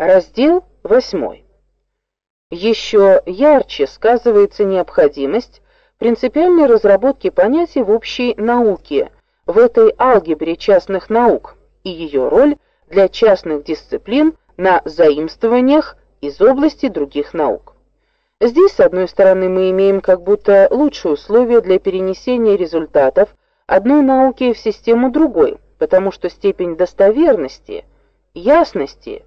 Раздел 8. Еще ярче сказывается необходимость принципиальной разработки понятий в общей науке, в этой алгебре частных наук и ее роль для частных дисциплин на заимствованиях из области других наук. Здесь, с одной стороны, мы имеем как будто лучшие условия для перенесения результатов одной науки в систему другой, потому что степень достоверности, ясности,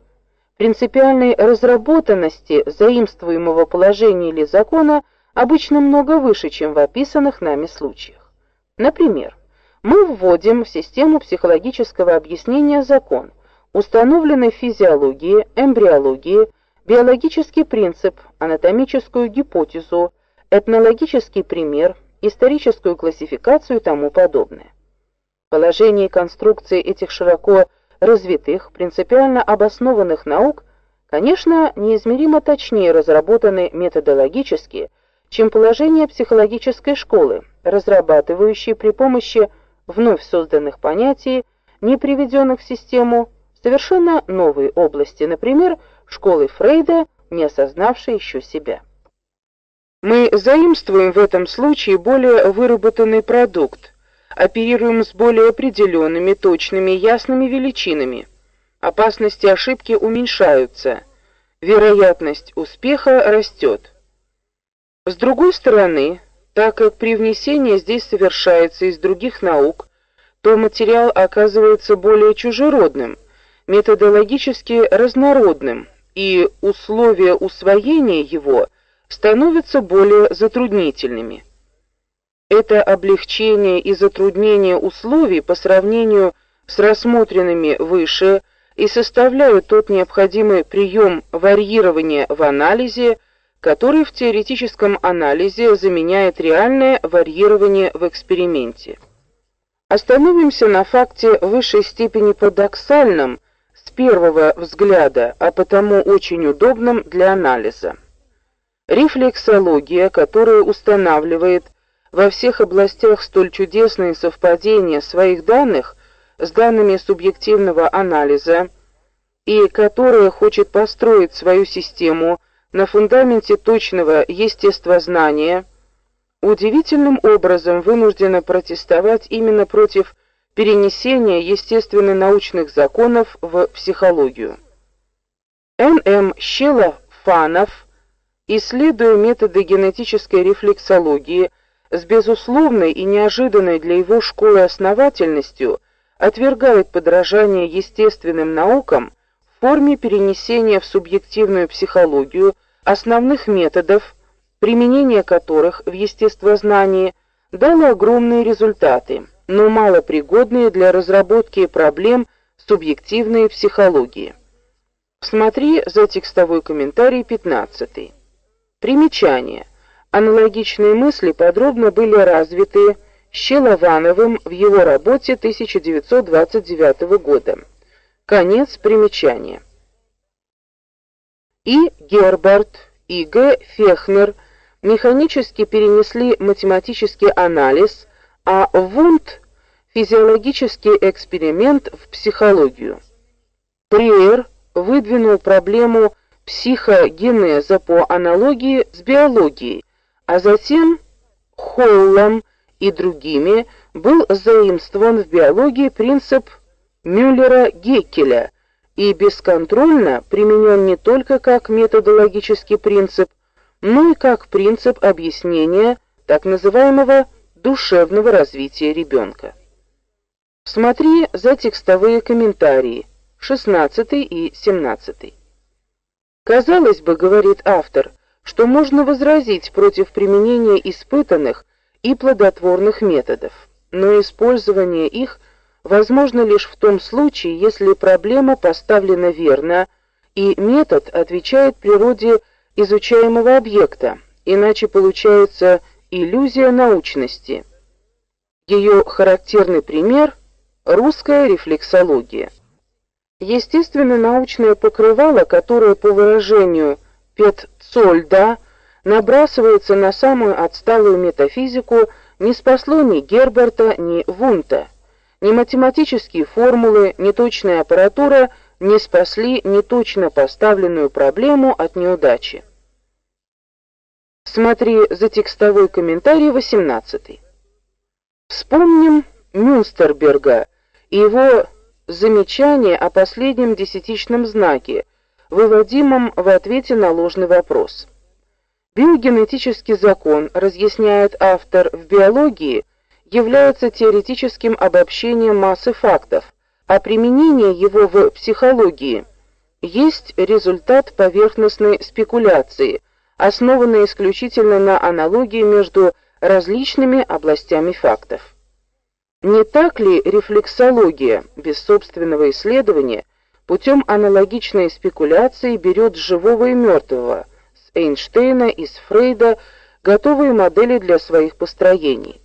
принципиальной разработанности заимствуемого положения или закона обычно много выше, чем в описанных нами случаях. Например, мы вводим в систему психологического объяснения закон, установленный в физиологии, эмбриологии, биологический принцип, анатомическую гипотезу, этнологический пример, историческую классификацию и тому подобное. Положение и конструкции этих широко развитых, принципиально обоснованных наук, конечно, неизмеримо точнее разработаны методологически, чем положение психологической школы, разрабатывающей при помощи вновь созданных понятий, не приведенных в систему, совершенно новые области, например, школы Фрейда, не осознавшей еще себя. Мы заимствуем в этом случае более выработанный продукт, оперируем с более определенными, точными, ясными величинами. Опасности ошибки уменьшаются, вероятность успеха растет. С другой стороны, так как привнесение здесь совершается из других наук, то материал оказывается более чужеродным, методологически разнородным, и условия усвоения его становятся более затруднительными. Это облегчение и затруднение условий по сравнению с рассмотренными выше и составляют тот необходимый прием варьирования в анализе, который в теоретическом анализе заменяет реальное варьирование в эксперименте. Остановимся на факте высшей степени парадоксальном с первого взгляда, а потому очень удобном для анализа. Рефлексология, которая устанавливает во всех областях столь чудесные совпадения своих данных с данными субъективного анализа и которая хочет построить свою систему на фундаменте точного естествознания, удивительным образом вынуждена протестовать именно против перенесения естественно-научных законов в психологию. Н.М. Щелофанов, исследуя методы генетической рефлексологии, с безусловной и неожиданной для его школы основательностью отвергает подражание естественным наукам в форме перенесения в субъективную психологию основных методов, применение которых в естествознании дало огромные результаты, но мало пригодные для разработки проблем субъективной психологии. Смотри за текстовой комментарий 15. Примечание. Аналогичные мысли подробно были развиты Щеловановым в его работе 1929 года. Конец примечания. И Герберт, и Г. Фехнер механически перенесли математический анализ, а Вунд физиологический эксперимент в психологию. Приер выдвинул проблему психогенеза по аналогии с биологией, а затем Холлом и другими был заимствован в биологии принцип Мюллера-Геккеля и бесконтрольно применен не только как методологический принцип, но и как принцип объяснения так называемого душевного развития ребенка. Смотри за текстовые комментарии 16 и 17. Казалось бы, говорит автор, что можно возразить против применения испытанных и плодотворных методов, но использование их возможно лишь в том случае, если проблема поставлена верно и метод отвечает природе изучаемого объекта, иначе получается иллюзия научности. Ее характерный пример русская рефлексология. Естественно, научное покрывало, которое по выражению Петцольда набрасывается на самую отсталую метафизику, не спасло ни Герберта, ни Вунта. Ни математические формулы, ни точная аппаратура не спасли неточно поставленную проблему от неудачи. Смотри за текстовой комментарий 18. Вспомним Мюнстерберга и его замечание о последнем десятичном знаке, выводимом в ответе на ложный вопрос. Биогенетический закон, разъясняет автор в биологии, является теоретическим обобщением массы фактов, а применение его в психологии есть результат поверхностной спекуляции, основанной исключительно на аналогии между различными областями фактов. Не так ли рефлексология без собственного исследования путем аналогичной спекуляции берет живого и мертвого, с Эйнштейна и с Фрейда готовые модели для своих построений?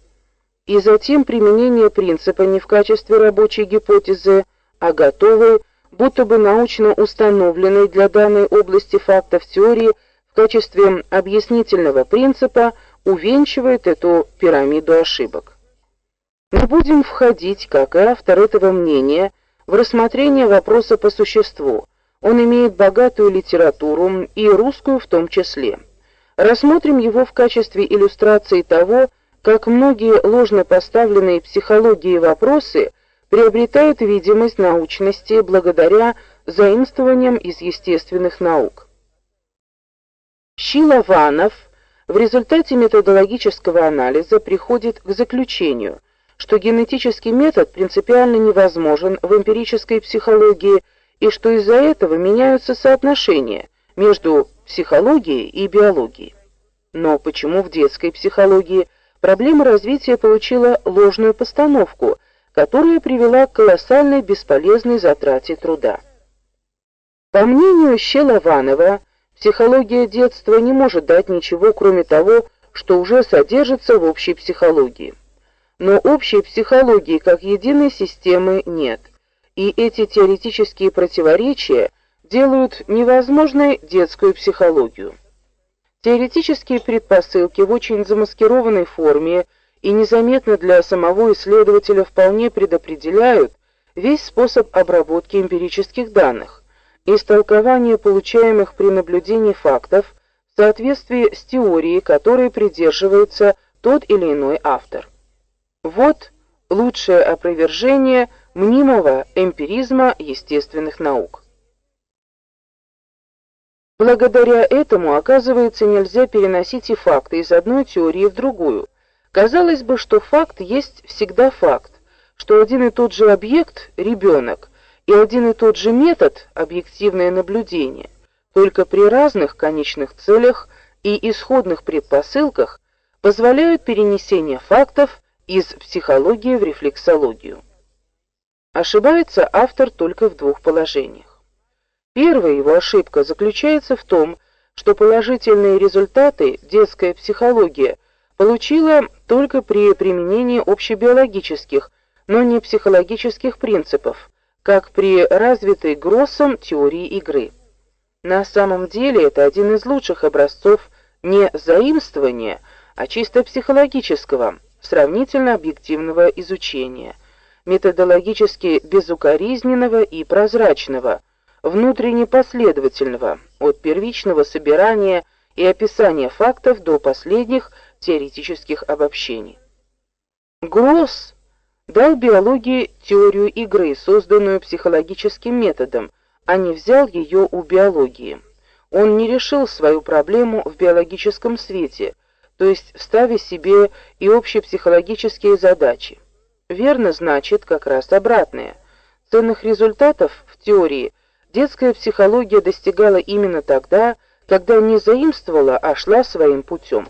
И затем применение принципа не в качестве рабочей гипотезы, а готовой, будто бы научно установленной для данной области фактов теории в качестве объяснительного принципа увенчивает эту пирамиду ошибок. Мы будем входить, как и автор этого мнения, в рассмотрение вопроса по существу. Он имеет богатую литературу и русскую в том числе. Рассмотрим его в качестве иллюстрации того, как многие ложно поставленные психологией вопросы приобретают видимость научности благодаря заимствованиям из естественных наук. Щилованов в результате методологического анализа приходит к заключению – что генетический метод принципиально невозможен в эмпирической психологии и что из-за этого меняются соотношения между психологией и биологией. Но почему в детской психологии проблема развития получила ложную постановку, которая привела к колоссальной бесполезной затрате труда? По мнению Щелованова, психология детства не может дать ничего, кроме того, что уже содержится в общей психологии но общей психологии как единой системы нет. И эти теоретические противоречия делают невозможной детскую психологию. Теоретические предпосылки в очень замаскированной форме и незаметно для самого исследователя вполне предопределяют весь способ обработки эмпирических данных, истолкование получаемых при наблюдении фактов в соответствии с теорией, которой придерживается тот или иной автор. Вот лучшее опровержение мнимого эмпиризма естественных наук. Благодаря этому, оказывается, нельзя переносить и факты из одной теории в другую. Казалось бы, что факт есть всегда факт, что один и тот же объект ребенок и один и тот же метод объективное наблюдение, только при разных конечных целях и исходных предпосылках позволяют перенесение фактов из психологии в рефлексологию. Ошибается автор только в двух положениях. Первая его ошибка заключается в том, что положительные результаты детская психология получила только при применении общебиологических, но не психологических принципов, как при развитой Гроссом теории игры. На самом деле это один из лучших образцов не заимствования, а чисто психологического, сравнительно объективного изучения, методологически безукоризненного и прозрачного, внутренне последовательного, от первичного собирания и описания фактов до последних теоретических обобщений. Гросс дал биологии теорию игры, созданную психологическим методом, а не взял ее у биологии. Он не решил свою проблему в биологическом свете – то есть ставя себе и общепсихологические задачи. Верно значит как раз обратное. Ценных результатов в теории детская психология достигала именно тогда, когда не заимствовала, а шла своим путем.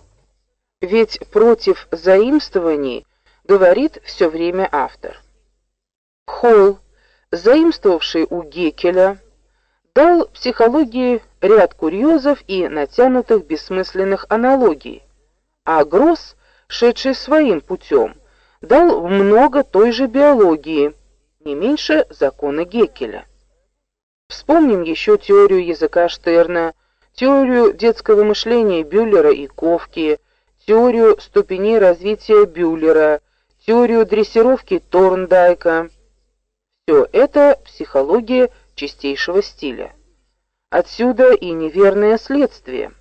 Ведь против заимствований говорит все время автор. Холл, заимствовавший у Геккеля, дал психологии ряд курьезов и натянутых бессмысленных аналогий, а Гросс, шедший своим путем, дал много той же биологии, не меньше закона Геккеля. Вспомним еще теорию языка Штерна, теорию детского мышления Бюллера и Ковки, теорию ступеней развития Бюллера, теорию дрессировки Торндайка. Все это психология чистейшего стиля. Отсюда и неверное следствие.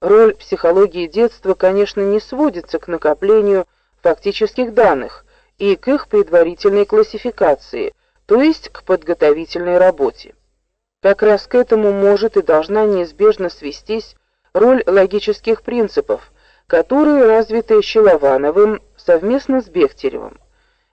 Роль психологии детства, конечно, не сводится к накоплению фактических данных и к их предварительной классификации, то есть к подготовительной работе. Как раз к этому может и должна неизбежно свестись роль логических принципов, которые развиты Щеловановым совместно с Бехтеревым.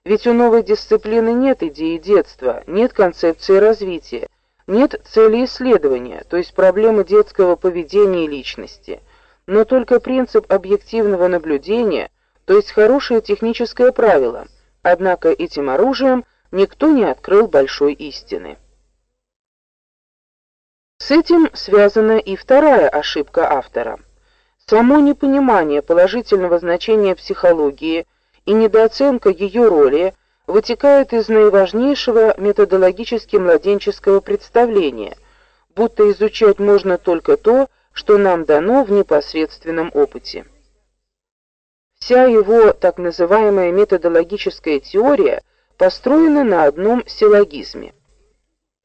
Ведь у новой дисциплины нет идеи детства, нет концепции развития, нет цели исследования, то есть проблемы детского поведения и личности, но только принцип объективного наблюдения, то есть хорошее техническое правило. Однако этим оружием никто не открыл большой истины. С этим связана и вторая ошибка автора. Само непонимание положительного значения психологии и недооценка ее роли – вытекает из наиважнейшего методологически младенческого представления, будто изучать можно только то, что нам дано в непосредственном опыте. Вся его так называемая методологическая теория построена на одном силлогизме.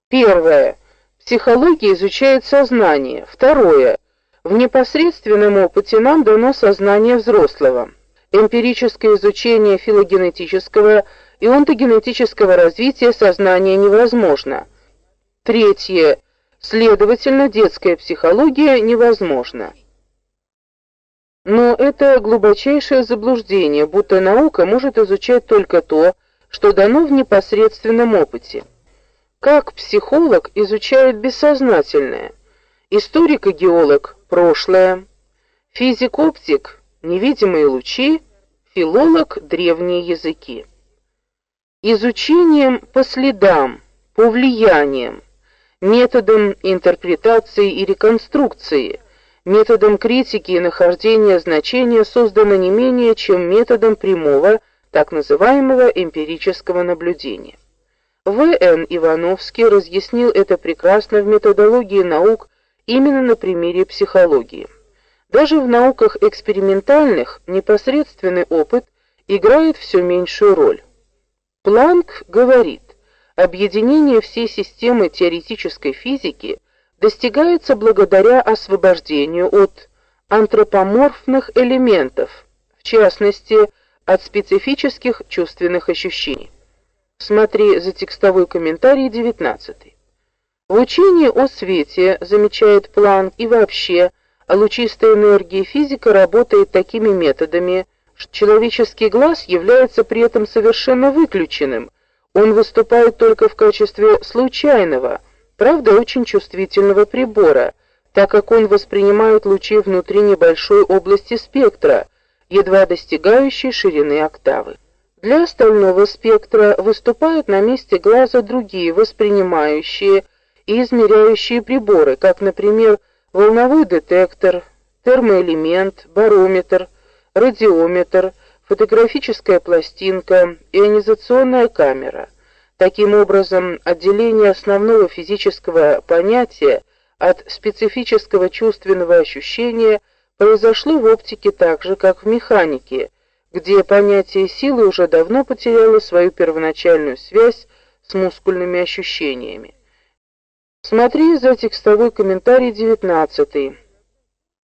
Первое. Психология изучает сознание. Второе. В непосредственном опыте нам дано сознание взрослого. Эмпирическое изучение филогенетического и онтогенетического развития сознания невозможно. Третье. Следовательно, детская психология невозможна. Но это глубочайшее заблуждение, будто наука может изучать только то, что дано в непосредственном опыте. Как психолог изучает бессознательное, историк и геолог прошлое, физик-оптик невидимые лучи, филолог древние языки изучением по следам, по влияниям, методом интерпретации и реконструкции, методом критики и нахождения значения создано не менее, чем методом прямого, так называемого эмпирического наблюдения. В.Н. Ивановский разъяснил это прекрасно в методологии наук именно на примере психологии. Даже в науках экспериментальных непосредственный опыт играет все меньшую роль. Планк говорит, объединение всей системы теоретической физики достигается благодаря освобождению от антропоморфных элементов, в частности, от специфических чувственных ощущений. Смотри за текстовой комментарий 19. В учении о свете, замечает Планк, и вообще о лучистой энергии физика работает такими методами, Человеческий глаз является при этом совершенно выключенным. Он выступает только в качестве случайного, правда, очень чувствительного прибора, так как он воспринимает лучи внутри небольшой области спектра, едва достигающей ширины октавы. Для остального спектра выступают на месте глаза другие воспринимающие и измеряющие приборы, как, например, волновой детектор, термоэлемент, барометр, радиометр, фотографическая пластинка, ионизационная камера. Таким образом, отделение основного физического понятия от специфического чувственного ощущения произошло в оптике так же, как в механике, где понятие силы уже давно потеряло свою первоначальную связь с мускульными ощущениями. Смотри за текстовой комментарий 19.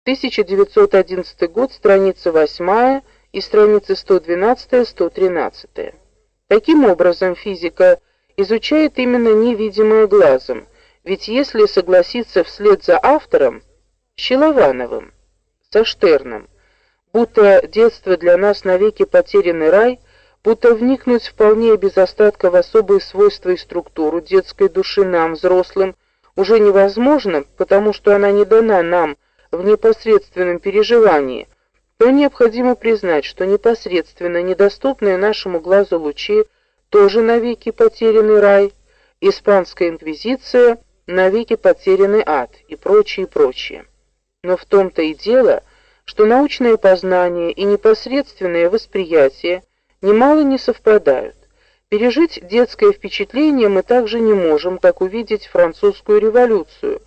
1911 год, страница 8 и страницы 112-113. Таким образом, физика изучает именно невидимое глазом, ведь если согласиться вслед за автором Щеловановым, со Штерном, будто детство для нас навеки потерянный рай, будто вникнуть вполне без остатка в особые свойства и структуру детской души нам, взрослым, уже невозможно, потому что она не дана нам, в непосредственном переживании, то необходимо признать, что непосредственно недоступные нашему глазу лучи тоже навеки потерянный рай, испанская инквизиция навеки потерянный ад и прочее, прочее. Но в том-то и дело, что научное познание и непосредственное восприятие немало не совпадают. Пережить детское впечатление мы также не можем, как увидеть французскую революцию,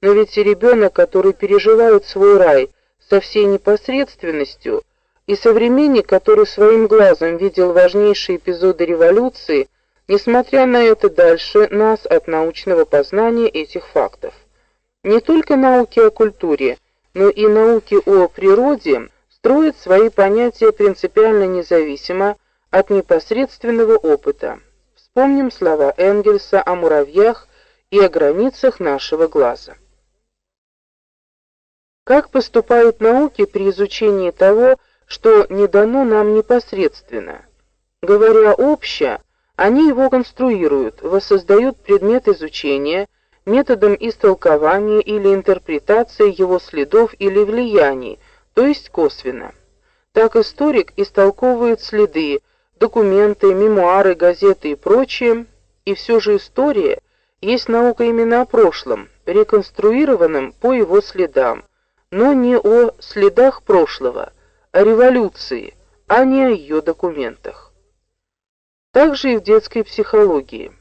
но ведь и ребенок, который переживает свой рай со всей непосредственностью, и современник, который своим глазом видел важнейшие эпизоды революции, Несмотря на это, дальше нас от научного познания этих фактов. Не только науки о культуре, но и науки о природе строят свои понятия принципиально независимо от непосредственного опыта. Вспомним слова Энгельса о муравьях и о границах нашего глаза. Как поступают науки при изучении того, что не дано нам непосредственно? Говоря обще, они его конструируют, воссоздают предмет изучения методом истолкования или интерпретации его следов или влияний, то есть косвенно. Так историк истолковывает следы, документы, мемуары, газеты и прочее, и все же история есть наука именно о прошлом, реконструированном по его следам, но не о следах прошлого, о революции, а не о ее документах. Также и в детской психологии.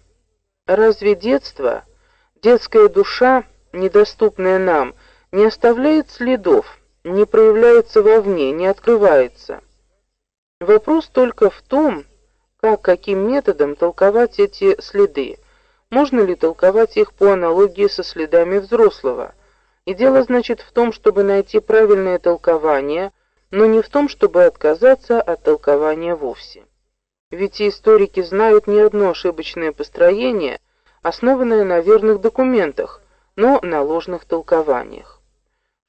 Разве детство, детская душа, недоступная нам, не оставляет следов, не проявляется вовне, не открывается? Вопрос только в том, как каким методом толковать эти следы. Можно ли толковать их по аналогии со следами взрослого? И дело значит в том, чтобы найти правильное толкование, но не в том, чтобы отказаться от толкования вовсе. Ведь историки знают не одно ошибочное построение, основанное на верных документах, но на ложных толкованиях.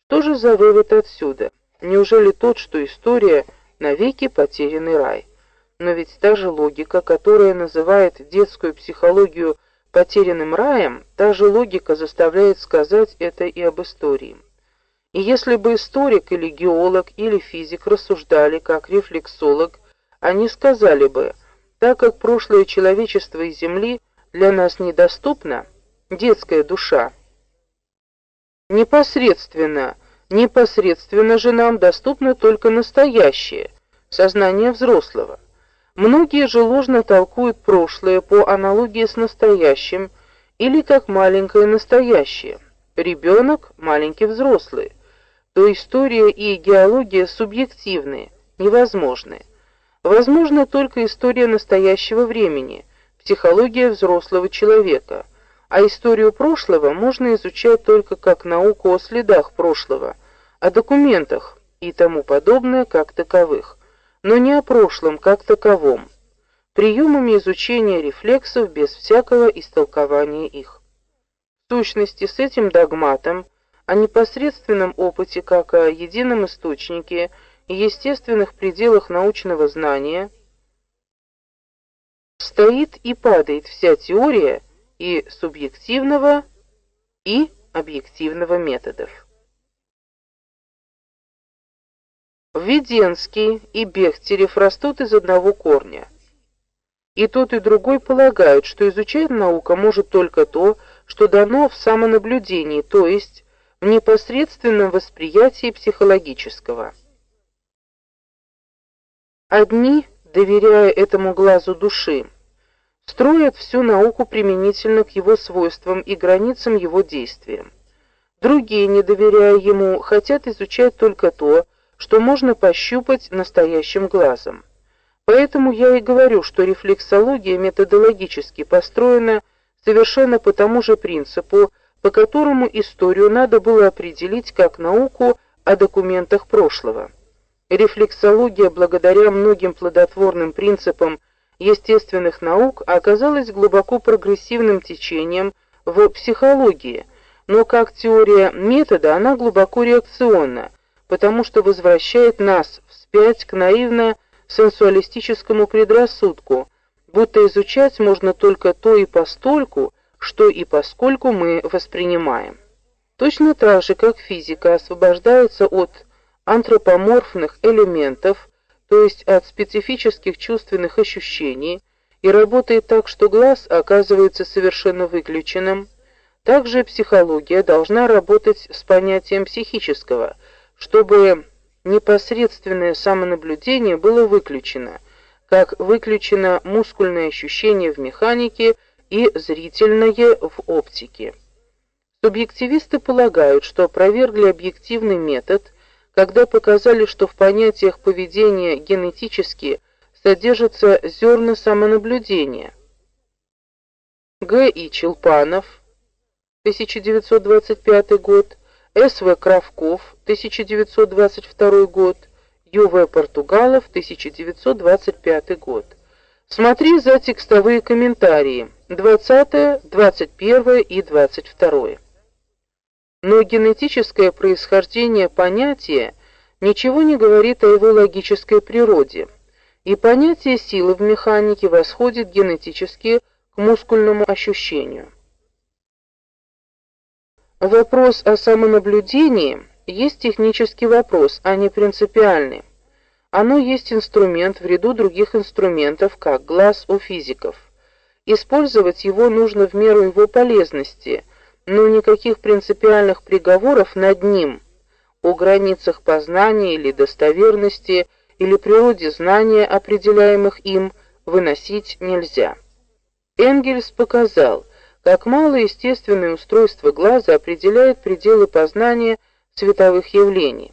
Что же за вывод отсюда? Неужели тот, что история навеки потерянный рай? Но ведь та же логика, которая называет детскую психологию потерянным раем, та же логика заставляет сказать это и об истории. И если бы историк или геолог или физик рассуждали как рефлексолог, они сказали бы, так как прошлое человечества и Земли для нас недоступно, детская душа, непосредственно, непосредственно же нам доступно только настоящее, сознание взрослого. Многие же ложно толкуют прошлое по аналогии с настоящим или как маленькое настоящее. Ребенок – маленький взрослый. То история и геология субъективны, невозможны. Возможна только история настоящего времени, психология взрослого человека, а историю прошлого можно изучать только как науку о следах прошлого, о документах и тому подобное как таковых но не о прошлом как таковом, приемами изучения рефлексов без всякого истолкования их. В сущности, с этим догматом о непосредственном опыте как о едином источнике и естественных пределах научного знания стоит и падает вся теория и субъективного, и объективного методов. Введенский и Бехтерев растут из одного корня. И тот, и другой полагают, что изучать наука может только то, что дано в самонаблюдении, то есть в непосредственном восприятии психологического. Одни, доверяя этому глазу души, строят всю науку применительно к его свойствам и границам его действия. Другие, не доверяя ему, хотят изучать только то, что можно пощупать настоящим глазом. Поэтому я и говорю, что рефлексология методологически построена совершенно по тому же принципу, по которому историю надо было определить как науку о документах прошлого. Рефлексология, благодаря многим плодотворным принципам естественных наук, оказалась глубоко прогрессивным течением в психологии, но как теория метода она глубоко реакционна, потому что возвращает нас вспять к наивно-сенсуалистическому предрассудку, будто изучать можно только то и постольку, что и поскольку мы воспринимаем. Точно так же, как физика освобождается от антропоморфных элементов, то есть от специфических чувственных ощущений, и работает так, что глаз оказывается совершенно выключенным, также психология должна работать с понятием психического – чтобы непосредственное самонаблюдение было выключено, как выключено мускульное ощущение в механике и зрительное в оптике. Субъективисты полагают, что опровергли объективный метод, когда показали, что в понятиях поведения генетически содержатся зерна самонаблюдения. Г. И. Челпанов, 1925 год, С. В. Кравков, 1922 год, Ю. В. Португалов, 1925 год. Смотри за текстовые комментарии 20, 21 и 22. Но генетическое происхождение понятия ничего не говорит о его логической природе, и понятие силы в механике восходит генетически к мускульному ощущению. Вопрос о самонаблюдении есть технический вопрос, а не принципиальный. Оно есть инструмент в ряду других инструментов, как глаз у физиков. Использовать его нужно в меру его полезности, но никаких принципиальных приговоров над ним о границах познания или достоверности или природе знания, определяемых им, выносить нельзя. Энгельс показал, как малое естественное устройство глаза определяет пределы познания световых явлений.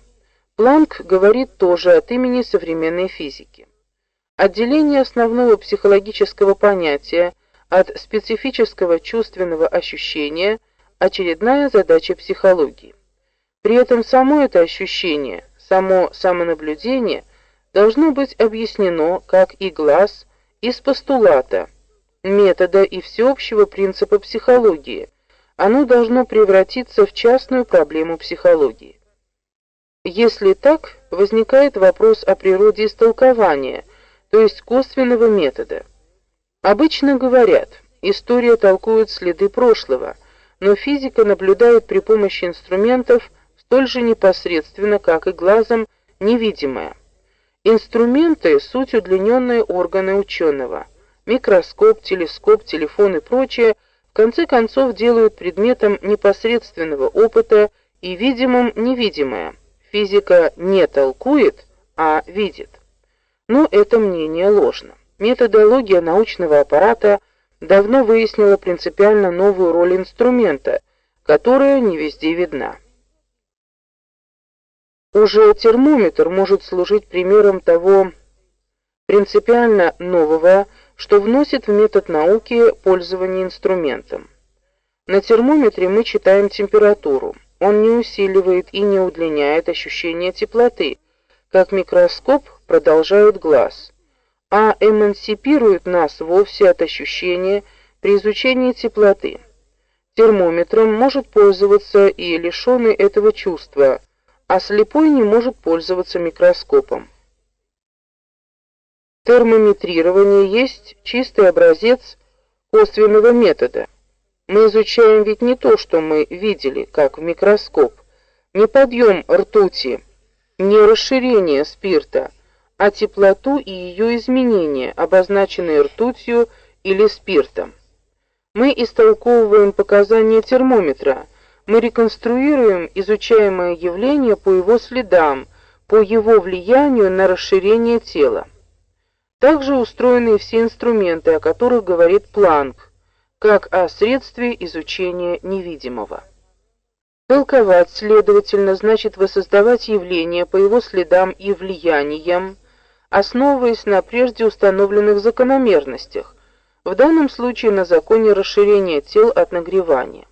Планк говорит тоже от имени современной физики. Отделение основного психологического понятия от специфического чувственного ощущения очередная задача психологии. При этом само это ощущение, само самонаблюдение должно быть объяснено как и глаз из постулата, метода и всеобщего принципа психологии. Оно должно превратиться в частную проблему психологии. Если так, возникает вопрос о природе истолкования, то есть косвенного метода. Обычно говорят, история толкует следы прошлого, но физика наблюдает при помощи инструментов столь же непосредственно, как и глазом невидимое. Инструменты суть удлиненные органы ученого. Микроскоп, телескоп, телефон и прочее в конце концов делают предметом непосредственного опыта и видимым невидимое физика не толкует, а видит. Но это мнение ложно. Методология научного аппарата давно выяснила принципиально новую роль инструмента, которая не везде видна. Уже термометр может служить примером того принципиально нового, что вносит в метод науки пользование инструментом. На термометре мы читаем температуру. Он не усиливает и не удлиняет ощущение теплоты, как микроскоп продолжает глаз, а эмансипирует нас вовсе от ощущения при изучении теплоты. Термометром может пользоваться и лишенный этого чувства, а слепой не может пользоваться микроскопом. Термометрирование есть чистый образец косвенного метода. Мы изучаем ведь не то, что мы видели, как в микроскоп, не подъем ртути, не расширение спирта, а теплоту и ее изменения, обозначенные ртутью или спиртом. Мы истолковываем показания термометра, мы реконструируем изучаемое явление по его следам, по его влиянию на расширение тела. Также устроены все инструменты, о которых говорит Планк как о средстве изучения невидимого. Толковать, следовательно, значит воссоздавать явление по его следам и влияниям, основываясь на прежде установленных закономерностях, в данном случае на законе расширения тел от нагревания.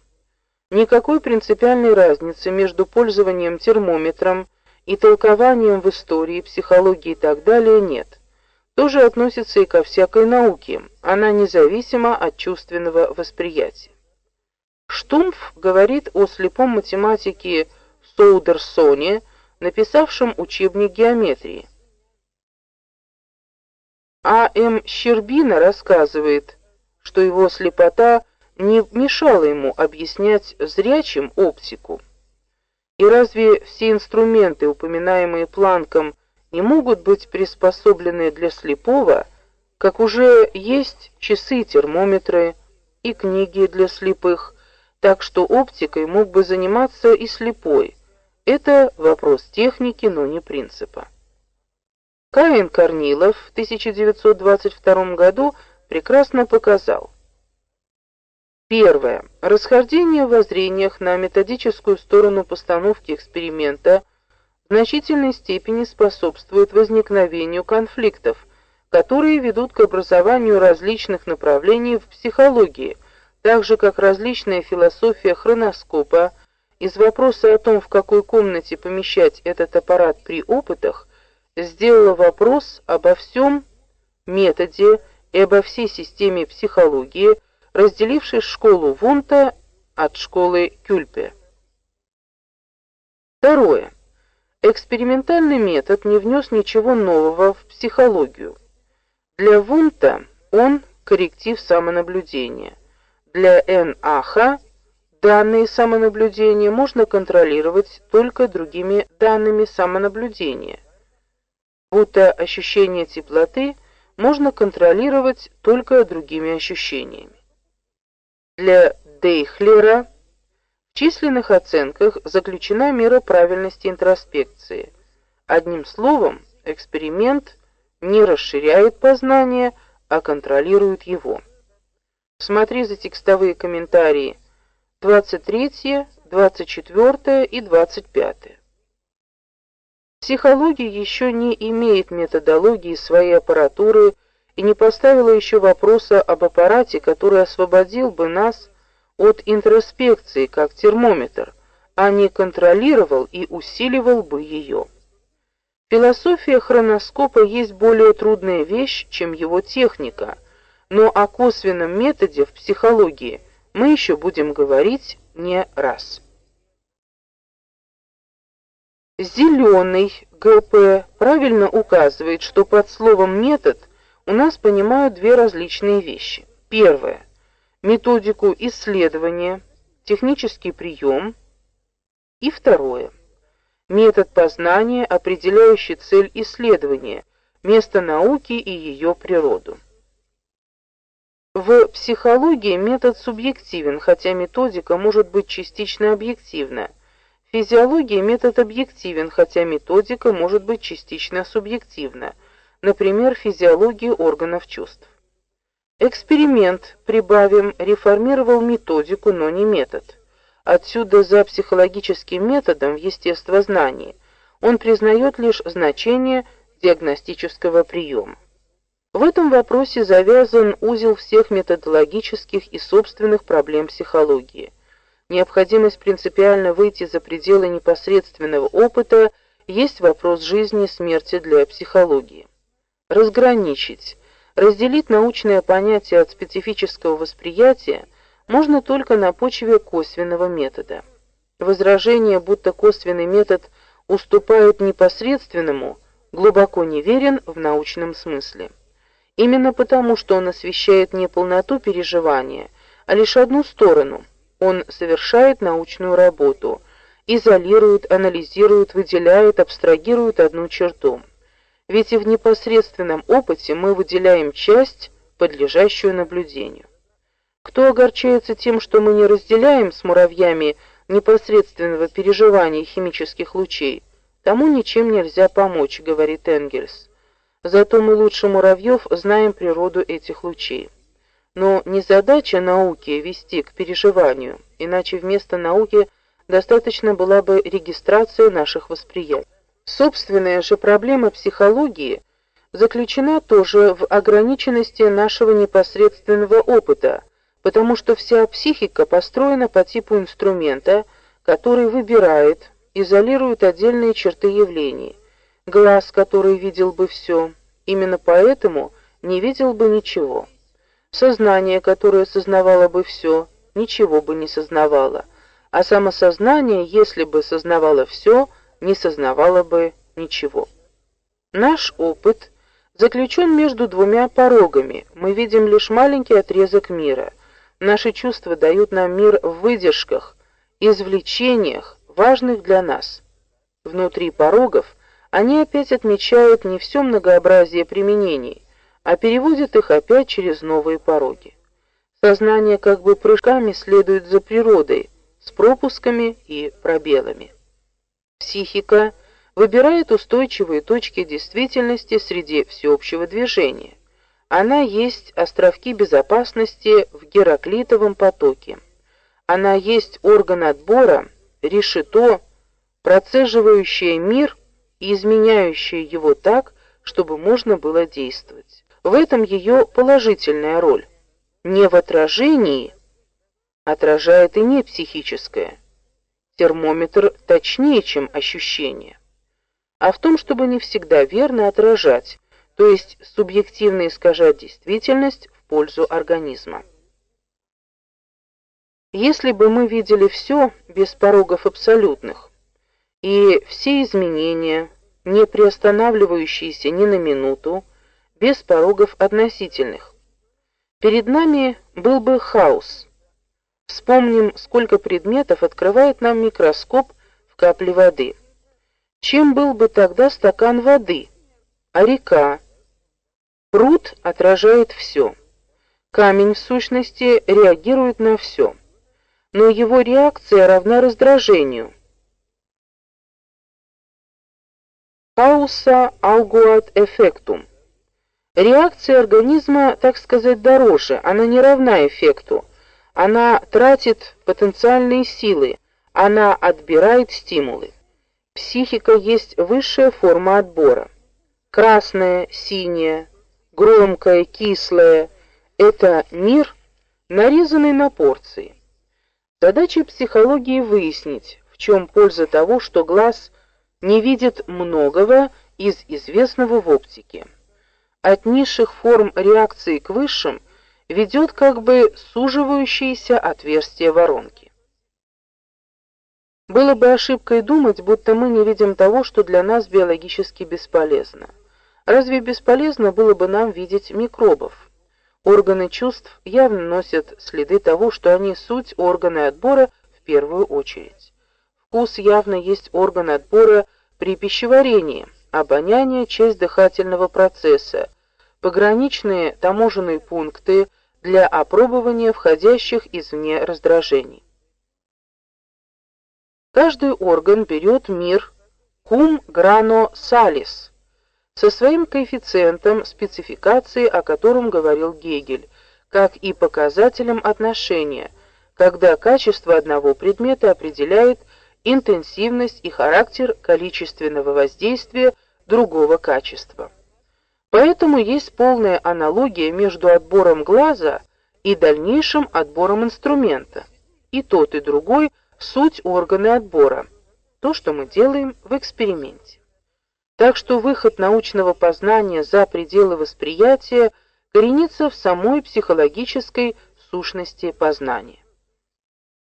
Никакой принципиальной разницы между пользованием термометром и толкованием в истории, психологии и так далее нет тоже относится и ко всякой науке. Она независима от чувственного восприятия. Штумф говорит о слепом математике Соудерсоне, написавшем учебник геометрии. А. М. Щербина рассказывает, что его слепота не мешала ему объяснять зрячим оптику. И разве все инструменты, упоминаемые Планком, не могут быть приспособлены для слепого, как уже есть часы, термометры и книги для слепых, так что оптикой мог бы заниматься и слепой. Это вопрос техники, но не принципа. Каин Корнилов в 1922 году прекрасно показал. Первое. Расхождение в воззрениях на методическую сторону постановки эксперимента – в значительной степени способствует возникновению конфликтов, которые ведут к образованию различных направлений в психологии, так же как различная философия хроноскопа из вопроса о том, в какой комнате помещать этот аппарат при опытах, сделала вопрос обо всем методе и обо всей системе психологии, разделившей школу Вунта от школы Кюльпе. Второе. Экспериментальный метод не внес ничего нового в психологию. Для Вунта он корректив самонаблюдения. Для Н.Аха данные самонаблюдения можно контролировать только другими данными самонаблюдения. Будто ощущение теплоты можно контролировать только другими ощущениями. Для Дейхлера в численных оценках заключена мера правильности интроспекции. Одним словом, эксперимент не расширяет познание, а контролирует его. Смотри за текстовые комментарии 23, 24 и 25. Психология еще не имеет методологии своей аппаратуры и не поставила еще вопроса об аппарате, который освободил бы нас от интроспекции как термометр, а не контролировал и усиливал бы ее. Философия хроноскопа есть более трудная вещь, чем его техника, но о косвенном методе в психологии мы еще будем говорить не раз. Зеленый ГП правильно указывает, что под словом метод у нас понимают две различные вещи. Первое методику исследования, технический прием и второе метод познания, определяющий цель исследования, место науки и ее природу. В психологии метод субъективен, хотя методика может быть частично объективна. В физиологии метод объективен, хотя методика может быть частично субъективна. Например, физиологии органов чувств. Эксперимент, прибавим, реформировал методику, но не метод. Отсюда за психологическим методом в естествознании он признает лишь значение диагностического приема. В этом вопросе завязан узел всех методологических и собственных проблем психологии. Необходимость принципиально выйти за пределы непосредственного опыта есть вопрос жизни и смерти для психологии. Разграничить Разделить научное понятие от специфического восприятия можно только на почве косвенного метода. Возражение, будто косвенный метод уступает непосредственному, глубоко неверен в научном смысле. Именно потому, что он освещает не полноту переживания, а лишь одну сторону. Он совершает научную работу, изолирует, анализирует, выделяет, абстрагирует одну черту. Ведь и в непосредственном опыте мы выделяем часть, подлежащую наблюдению. Кто огорчается тем, что мы не разделяем с муравьями непосредственного переживания химических лучей, тому ничем нельзя помочь, говорит Энгельс. Зато мы лучше муравьев знаем природу этих лучей. Но не задача науки вести к переживанию, иначе вместо науки достаточно была бы регистрация наших восприятий. Собственная же проблема психологии заключена тоже в ограниченности нашего непосредственного опыта, потому что вся психика построена по типу инструмента, который выбирает, изолирует отдельные черты явлений. Глаз, который видел бы все, именно поэтому не видел бы ничего. Сознание, которое сознавало бы все, ничего бы не сознавало. А самосознание, если бы сознавало все, не сознавала бы ничего. Наш опыт заключен между двумя порогами. Мы видим лишь маленький отрезок мира. Наши чувства дают нам мир в выдержках, извлечениях, важных для нас. Внутри порогов они опять отмечают не все многообразие применений, а переводят их опять через новые пороги. Сознание как бы прыжками следует за природой, с пропусками и пробелами. Психика выбирает устойчивые точки действительности среди всеобщего движения. Она есть островки безопасности в Гераклитовом потоке. Она есть орган отбора, решето, процеживающее мир и изменяющее его так, чтобы можно было действовать. В этом ее положительная роль. Не в отражении, отражает и не психическое. Термометр точнее, чем ощущение. А в том, чтобы не всегда верно отражать, то есть субъективно искажать действительность в пользу организма. Если бы мы видели все без порогов абсолютных, и все изменения, не приостанавливающиеся ни на минуту, без порогов относительных, перед нами был бы хаос. Вспомним, сколько предметов открывает нам микроскоп в капле воды. Чем был бы тогда стакан воды? А река? Пруд отражает все. Камень в сущности реагирует на все но его реакция равна раздражению. Causa alguat effectum. Реакция организма, так сказать, дороже, она не равна эффекту. Она тратит потенциальные силы, она отбирает стимулы. Психика есть высшая форма отбора. Красное, синее, громкое, кислое это мир, нарезанный на порции. Задача психологии выяснить, в чем польза того, что глаз не видит многого из известного в оптике. От низших форм реакции к высшим ведет как бы суживающееся отверстие воронки. Было бы ошибкой думать, будто мы не видим того, что для нас биологически бесполезно. Разве бесполезно было бы нам видеть микробов? Органы чувств явно носят следы того, что они суть органы отбора в первую очередь. Вкус явно есть орган отбора при пищеварении, обоняние часть дыхательного процесса, пограничные таможенные пункты для опробования входящих извне раздражений. Каждый орган берет мир cum grano salis со своим коэффициентом спецификации, о котором говорил Гегель, как и показателем отношения, когда качество одного предмета определяет интенсивность и характер количественного воздействия другого качества. Поэтому есть полная аналогия между отбором глаза и дальнейшим отбором инструмента. И тот, и другой суть органы отбора. То, что мы делаем в эксперименте. Так что выход научного познания за пределы восприятия коренится в самой психологической сущности познания.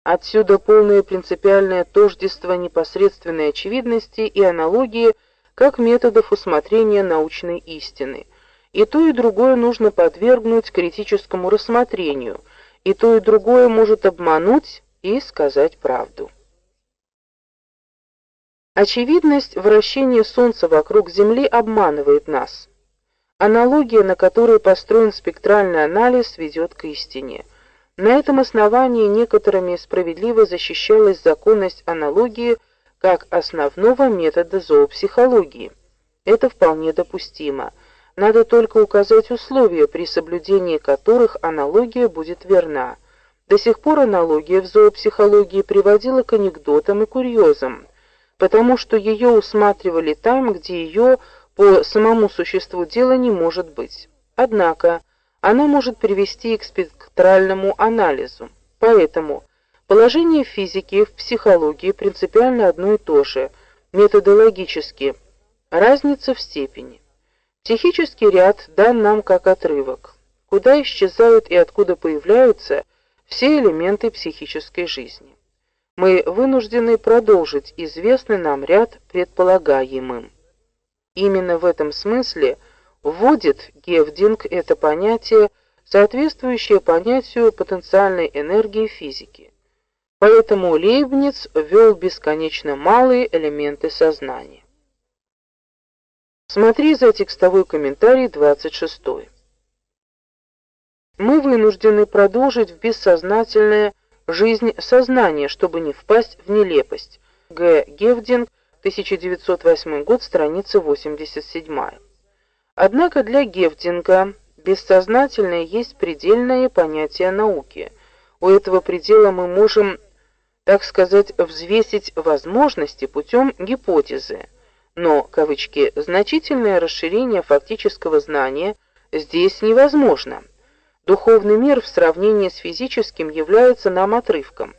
Отсюда полное принципиальное тождество непосредственной очевидности и аналогии как методов усмотрения научной истины. И то и другое нужно подвергнуть критическому рассмотрению, и то и другое может обмануть и сказать правду. Очевидность вращения Солнца вокруг Земли обманывает нас. Аналогия, на которой построен спектральный анализ, ведет к истине. На этом основании некоторыми справедливо защищалась законность аналогии как основного метода зоопсихологии. Это вполне допустимо. Надо только указать условия, при соблюдении которых аналогия будет верна. До сих пор аналогия в зоопсихологии приводила к анекдотам и курьезам потому что ее усматривали там, где ее по самому существу дела не может быть. Однако она может привести к спектральному анализу. Поэтому положение физики в психологии принципиально одно и то же, методологически, разница в степени. Психический ряд дан нам как отрывок, куда исчезают и откуда появляются все элементы психической жизни мы вынуждены продолжить известный нам ряд предполагаемым. Именно в этом смысле вводит Гевдинг это понятие, соответствующее понятию потенциальной энергии физики. Поэтому Лейбниц ввел бесконечно малые элементы сознания. Смотри за текстовой комментарий 26. Мы вынуждены продолжить в бессознательное Жизнь сознания, чтобы не впасть в нелепость. Г. Гевдинг, 1908 год, страница 87. Однако для Гевдинга бессознательное есть предельное понятие науки. У этого предела мы можем, так сказать, взвесить возможности путем гипотезы. Но, кавычки, значительное расширение фактического знания здесь невозможно. Духовный мир в сравнении с физическим является нам отрывком.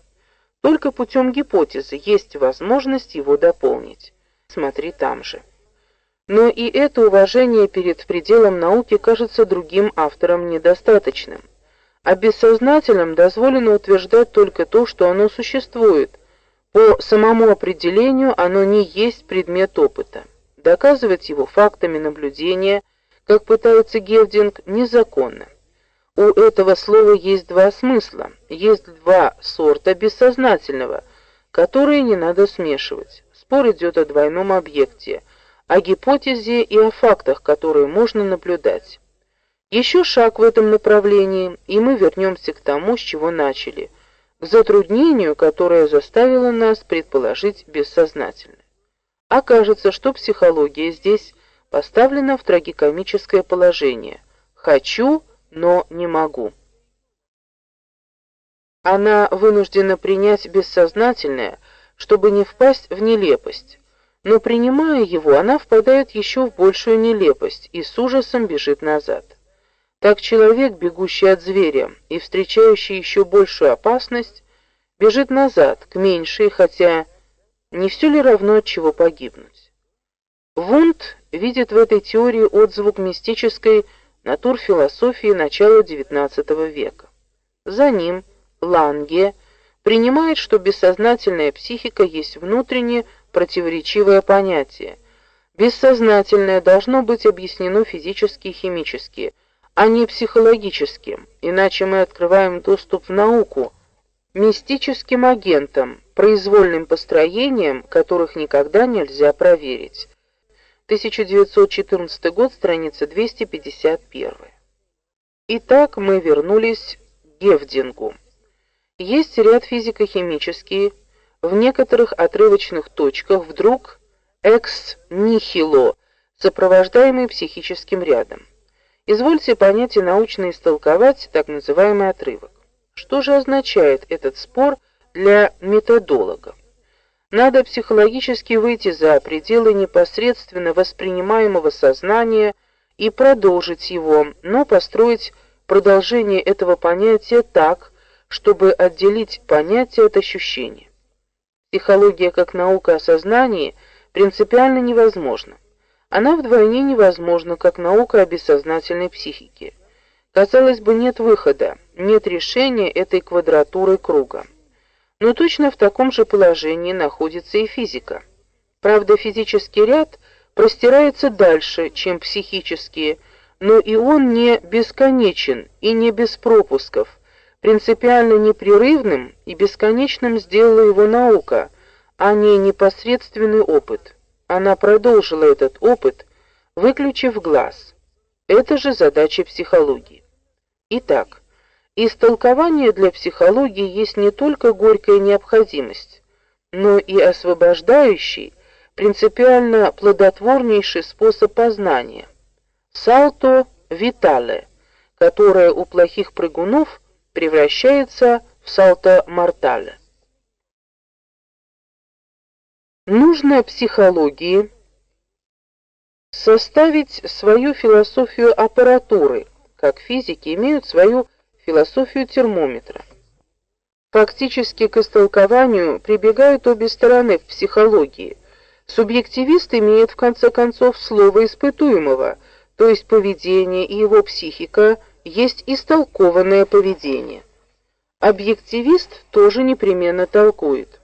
Только путем гипотезы есть возможность его дополнить. Смотри там же. Но и это уважение перед пределом науки кажется другим авторам недостаточным. А бессознательным дозволено утверждать только то, что оно существует. По самому определению оно не есть предмет опыта. Доказывать его фактами наблюдения, как пытается Гевдинг, незаконно. У этого слова есть два смысла. Есть два сорта бессознательного, которые не надо смешивать. Спор идет о двойном объекте, о гипотезе и о фактах, которые можно наблюдать. Еще шаг в этом направлении, и мы вернемся к тому, с чего начали, к затруднению, которое заставило нас предположить бессознательное. Окажется, что психология здесь поставлена в трагикомическое положение. Хочу, но не могу. Она вынуждена принять бессознательное, чтобы не впасть в нелепость. Но принимая его, она впадает еще в большую нелепость и с ужасом бежит назад. Так человек, бегущий от зверя и встречающий еще большую опасность, бежит назад, к меньшей, хотя не все ли равно от чего погибнуть. Вунд видит в этой теории отзвук мистической натурфилософии начала XIX века. За ним Ланге принимает, что бессознательная психика есть внутренне противоречивое понятие. Бессознательное должно быть объяснено физически и химически – а не психологическим, иначе мы открываем доступ в науку мистическим агентам, произвольным построениям, которых никогда нельзя проверить. 1914 год, страница 251. Итак, мы вернулись к Гевдингу. Есть ряд физико-химические, в некоторых отрывочных точках вдруг экс нихило, сопровождаемый психическим рядом. Извольте понять и научно истолковать так называемый отрывок. Что же означает этот спор для методолога? Надо психологически выйти за пределы непосредственно воспринимаемого сознания и продолжить его, но построить продолжение этого понятия так, чтобы отделить понятие от ощущения. Психология как наука о сознании принципиально невозможна. Она вдвойне невозможна, как наука о бессознательной психике. Казалось бы, нет выхода, нет решения этой квадратуры круга. Но точно в таком же положении находится и физика. Правда, физический ряд простирается дальше, чем психические, но и он не бесконечен и не без пропусков. Принципиально непрерывным и бесконечным сделала его наука, а не непосредственный опыт. Она продолжила этот опыт, выключив глаз. Это же задача психологии. Итак, истолкование для психологии есть не только горькая необходимость, но и освобождающий, принципиально плодотворнейший способ познания. Салто витале, которое у плохих прыгунов превращается в салто мортале. Нужно психологии составить свою философию аппаратуры, как физики имеют свою философию термометра. Фактически к истолкованию прибегают обе стороны в психологии. Субъективист имеет в конце концов слово испытуемого, то есть поведение и его психика есть истолкованное поведение. Объективист тоже непременно толкует.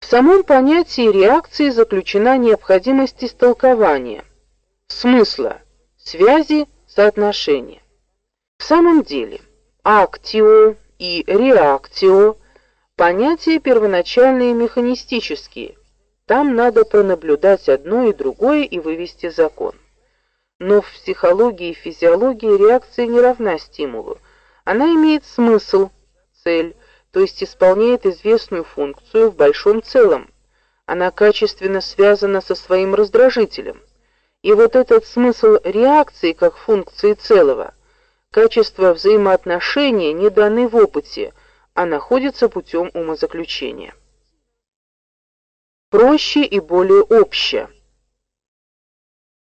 В самом понятии реакции заключена необходимость истолкования, смысла, связи, соотношения. В самом деле, актио и реактио понятия первоначальные механистические. Там надо пронаблюдать одно и другое и вывести закон. Но в психологии и физиологии реакция не равна стимулу. Она имеет смысл, цель, то есть исполняет известную функцию в большом целом. Она качественно связана со своим раздражителем. И вот этот смысл реакции как функции целого, качество взаимоотношения не даны в опыте, а находятся путем умозаключения. Проще и более общее.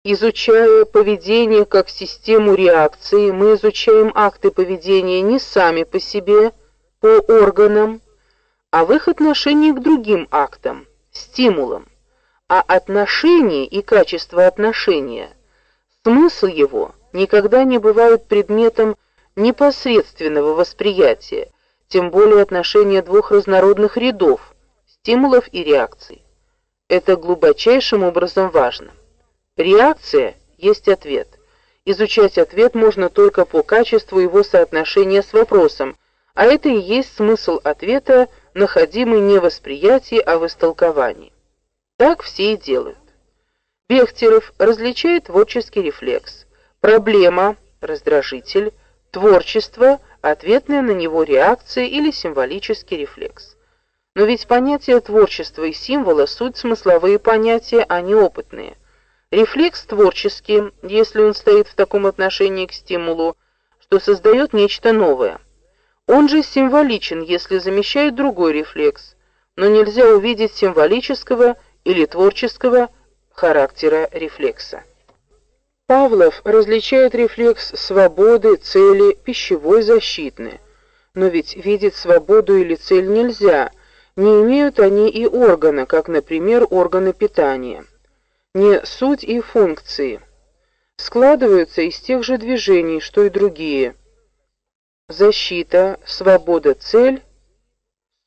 Изучая поведение как систему реакции, мы изучаем акты поведения не сами по себе, по органам, а в их отношении к другим актам, стимулам. А отношение и качество отношения, смысл его никогда не бывают предметом непосредственного восприятия, тем более отношения двух разнородных рядов стимулов и реакций. Это глубочайшим образом важно. Реакция есть ответ. Изучать ответ можно только по качеству его соотношения с вопросом, а это и есть смысл ответа, находимый не в восприятии, а в истолковании. Так все и делают. Бехтерев различает творческий рефлекс, проблема, раздражитель, творчество, ответная на него реакция или символический рефлекс. Но ведь понятия творчества и символа суть смысловые понятия, а не опытные. Рефлекс творческий, если он стоит в таком отношении к стимулу, что создает нечто новое. Он же символичен, если замещает другой рефлекс, но нельзя увидеть символического или творческого характера рефлекса. Павлов различает рефлекс свободы, цели, пищевой, защитный. Но ведь видеть свободу или цель нельзя, не имеют они и органа, как, например, органы питания не суть и функции, складываются из тех же движений, что и другие. Защита, свобода, цель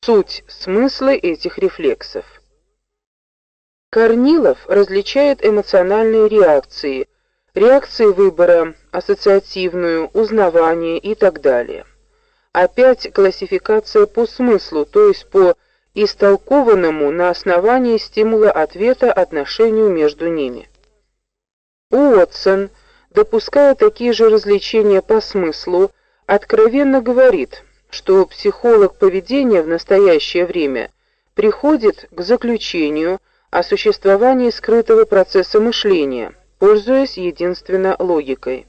суть смысла этих рефлексов. Корнилов различает эмоциональные реакции, реакции выбора, ассоциативную, узнавание и так далее. Опять классификация по смыслу, то есть по истолкованному на основании стимула ответа отношению между ними. Уотсон, допуская такие же различения по смыслу, откровенно говорит, что психолог поведения в настоящее время приходит к заключению о существовании скрытого процесса мышления, пользуясь единственно логикой.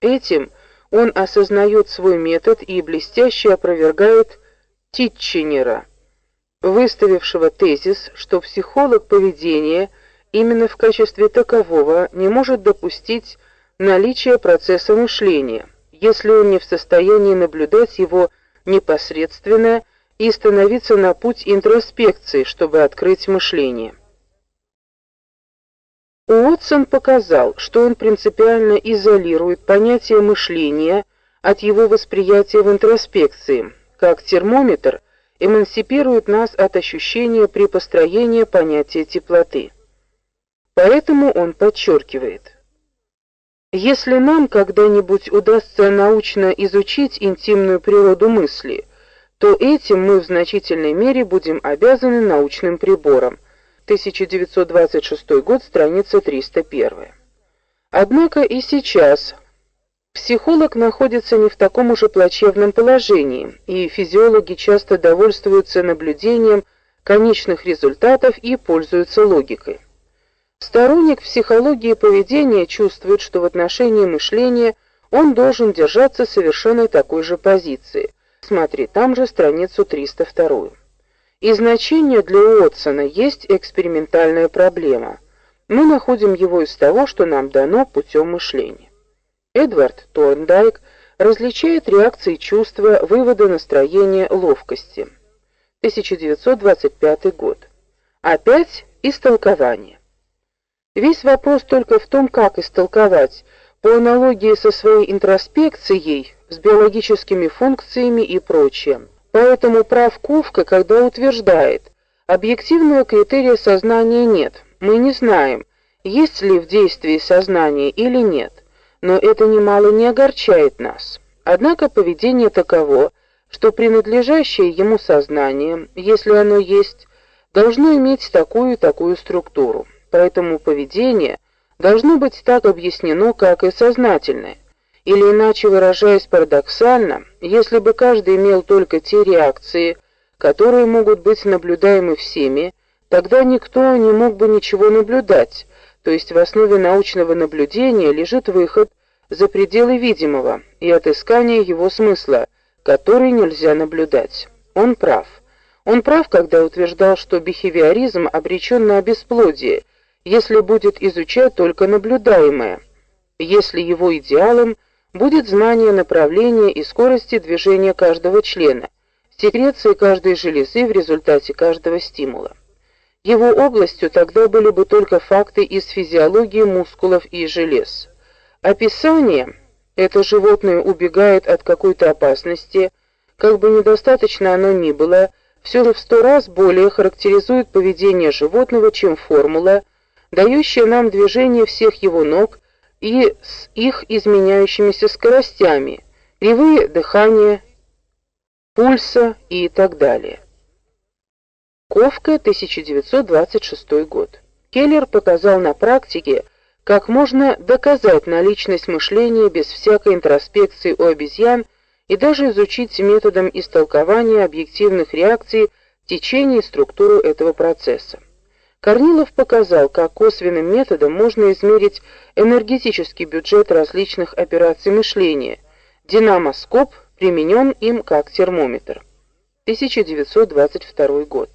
Этим он осознает свой метод и блестяще опровергает Титченера выставившего тезис, что психолог поведения именно в качестве такового не может допустить наличия процесса мышления, если он не в состоянии наблюдать его непосредственно и становиться на путь интроспекции, чтобы открыть мышление. Уотсон показал, что он принципиально изолирует понятие мышления от его восприятия в интроспекции, как термометр эмансипирует нас от ощущения при построении понятия теплоты. Поэтому он подчеркивает: если нам когда-нибудь удастся научно изучить интимную природу мысли, то этим мы в значительной мере будем обязаны научным приборам. 1926 год, страница 301. Однако и сейчас Психолог находится не в таком уж плачевном положении, и физиологи часто довольствуются наблюдением конечных результатов и пользуются логикой. Сторонник психологии поведения чувствует, что в отношении мышления он должен держаться совершенно такой же позиции. Смотри, там же страницу 302. И значение для Уотсона есть экспериментальная проблема. Мы находим его из того, что нам дано путем мышления. Эдвард Торндайк различает реакции чувства, вывода настроения, ловкости. 1925 год. Опять истолкование. Весь вопрос только в том, как истолковать, по аналогии со своей интроспекцией, с биологическими функциями и прочее. Поэтому прав Ковка, когда утверждает, объективного критерия сознания нет. Мы не знаем, есть ли в действии сознание или нет но это немало не огорчает нас. Однако поведение таково, что принадлежащее ему сознание, если оно есть, должно иметь такую и такую структуру. Поэтому поведение должно быть так объяснено, как и сознательное. Или иначе выражаясь парадоксально, если бы каждый имел только те реакции, которые могут быть наблюдаемы всеми, тогда никто не мог бы ничего наблюдать, то есть в основе научного наблюдения лежит выход за пределы видимого и отыскание его смысла, который нельзя наблюдать. Он прав. Он прав, когда утверждал, что бихевиоризм обречен на бесплодие, если будет изучать только наблюдаемое, если его идеалом будет знание направления и скорости движения каждого члена, секреции каждой железы в результате каждого стимула. Его областью тогда были бы только факты из физиологии мускулов и желез. Описание это животное убегает от какой-то опасности, как бы недостаточно оно ни было, все же в сто раз более характеризует поведение животного, чем формула, дающая нам движение всех его ног и с их изменяющимися скоростями, кривые дыхания, пульса и так далее. Ковка, 1926 год. Келлер показал на практике, как можно доказать наличность мышления без всякой интроспекции у обезьян и даже изучить методом истолкования объективных реакций течение и структуру этого процесса. Корнилов показал, как косвенным методом можно измерить энергетический бюджет различных операций мышления. Динамоскоп применен им как термометр. 1922 год.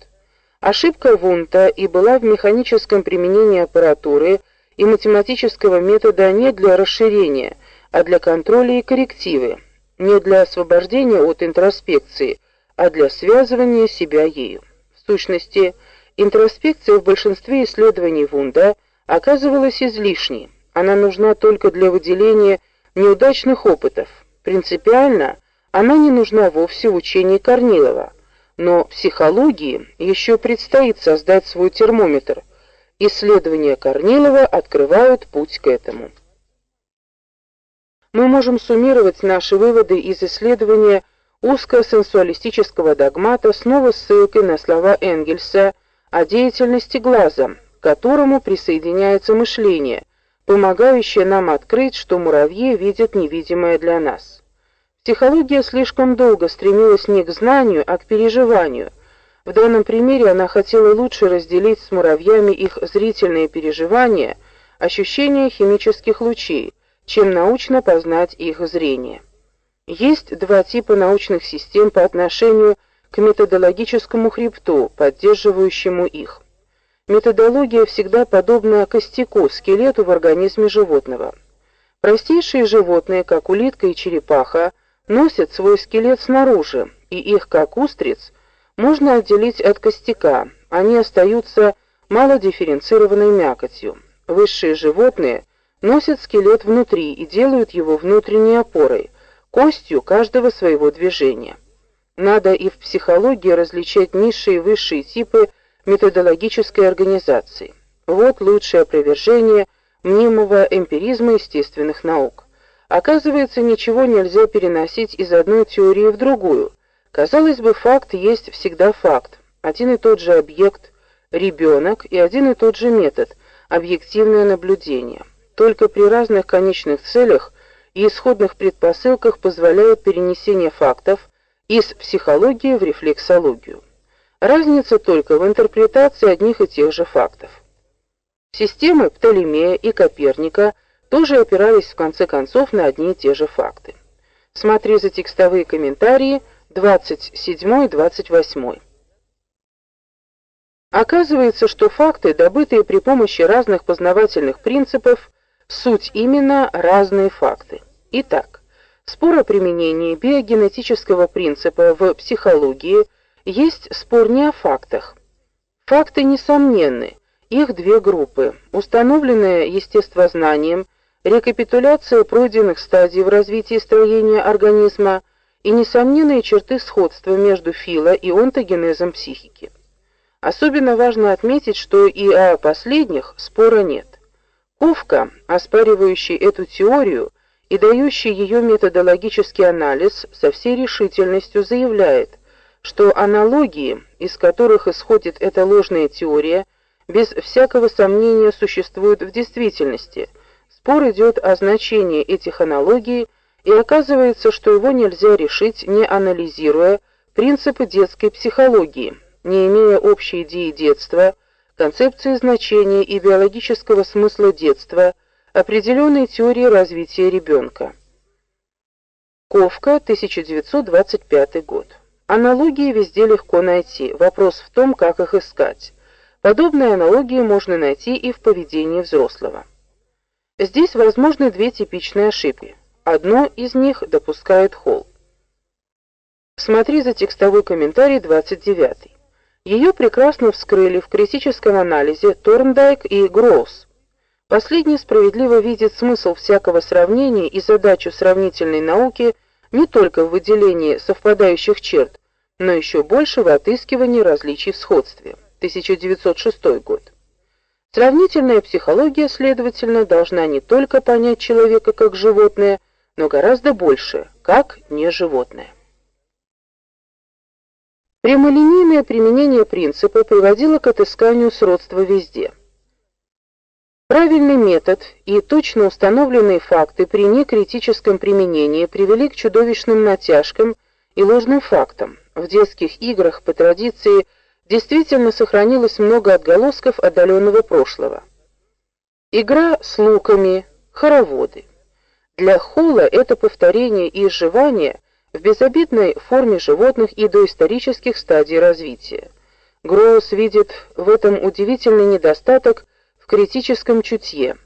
Ошибка Вунта и была в механическом применении аппаратуры и математического метода не для расширения, а для контроля и коррективы, не для освобождения от интроспекции, а для связывания себя ею. В сущности, интроспекция в большинстве исследований Вунда оказывалась излишней. Она нужна только для выделения неудачных опытов. Принципиально она не нужна вовсе в учении Корнилова но психологии еще предстоит создать свой термометр. Исследования Корнилова открывают путь к этому. Мы можем суммировать наши выводы из исследования узко-сенсуалистического догмата снова ссылкой на слова Энгельса о деятельности глаза, к которому присоединяется мышление, помогающее нам открыть, что муравьи видят невидимое для нас. Психология слишком долго стремилась не к знанию, а к переживанию. В данном примере она хотела лучше разделить с муравьями их зрительные переживания, ощущения химических лучей, чем научно познать их зрение. Есть два типа научных систем по отношению к методологическому хребту, поддерживающему их. Методология всегда подобна костяку, скелету в организме животного. Простейшие животные, как улитка и черепаха, носят свой скелет снаружи, и их, как устриц, можно отделить от костяка. Они остаются малодифференцированной мякотью. Высшие животные носят скелет внутри и делают его внутренней опорой, костью каждого своего движения. Надо и в психологии различать низшие и высшие типы методологической организации. Вот лучшее опровержение мнимого эмпиризма естественных наук. Оказывается, ничего нельзя переносить из одной теории в другую. Казалось бы, факт есть всегда факт. Один и тот же объект ребенок и один и тот же метод объективное наблюдение. Только при разных конечных целях и исходных предпосылках позволяет перенесение фактов из психологии в рефлексологию. Разница только в интерпретации одних и тех же фактов. Системы Птолемея и Коперника – тоже опирались в конце концов на одни и те же факты. Смотри за текстовые комментарии 27 и 28. Оказывается, что факты, добытые при помощи разных познавательных принципов, суть именно разные факты. Итак, спор о применении биогенетического принципа в психологии есть спор не о фактах. Факты несомненны. Их две группы: установленное естествознанием рекапитуляция пройденных стадий в развитии строения организма и несомненные черты сходства между фило- и онтогенезом психики. Особенно важно отметить, что и о последних спора нет. Ковка, оспаривающий эту теорию и дающий ее методологический анализ, со всей решительностью заявляет, что аналогии, из которых исходит эта ложная теория, без всякого сомнения существуют в действительности – Спор идет о значении этих аналогий, и оказывается, что его нельзя решить, не анализируя принципы детской психологии, не имея общей идеи детства, концепции значения и биологического смысла детства, определенной теории развития ребенка. Ковка, 1925 год. Аналогии везде легко найти. Вопрос в том, как их искать. Подобные аналогии можно найти и в поведении взрослого. Здесь возможны две типичные ошибки. Одну из них допускает Холл. Смотри за текстовой комментарий 29. Ее прекрасно вскрыли в критическом анализе Торндайк и Гроус. Последний справедливо видит смысл всякого сравнения и задачу сравнительной науки не только в выделении совпадающих черт, но еще больше в отыскивании различий в сходстве. 1906 год. Сравнительная психология, следовательно, должна не только понять человека как животное, но гораздо больше, как не животное. Прямолинейное применение принципа приводило к отысканию сродства везде. Правильный метод и точно установленные факты при некритическом применении привели к чудовищным натяжкам и ложным фактам. В детских играх по традиции действительно сохранилось много отголосков отдаленного прошлого. Игра с луками, хороводы. Для Холла это повторение и изживание в безобидной форме животных и доисторических стадий развития. Гроус видит в этом удивительный недостаток критическом чутье.